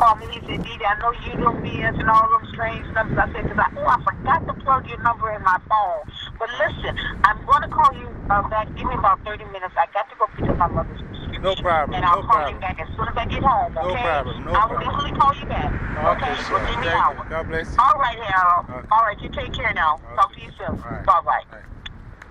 called me. He said, Didi, I know you don't be answering all them strange numbers. I said, because I, oh, I forgot to plug your number in my phone. But listen, I'm going to call you uh, back. Give me about 30 minutes. I got to go pick up my mother's prescription. No problem. And I'll no call problem. you back as soon as I get home, okay? No problem, no I will problem. definitely call you back. Okay, Okay, sure. well, give me an hour. God bless you. All right, Harold. Okay. All right, you take care now. Okay. Talk to you soon. All right. Bye-bye.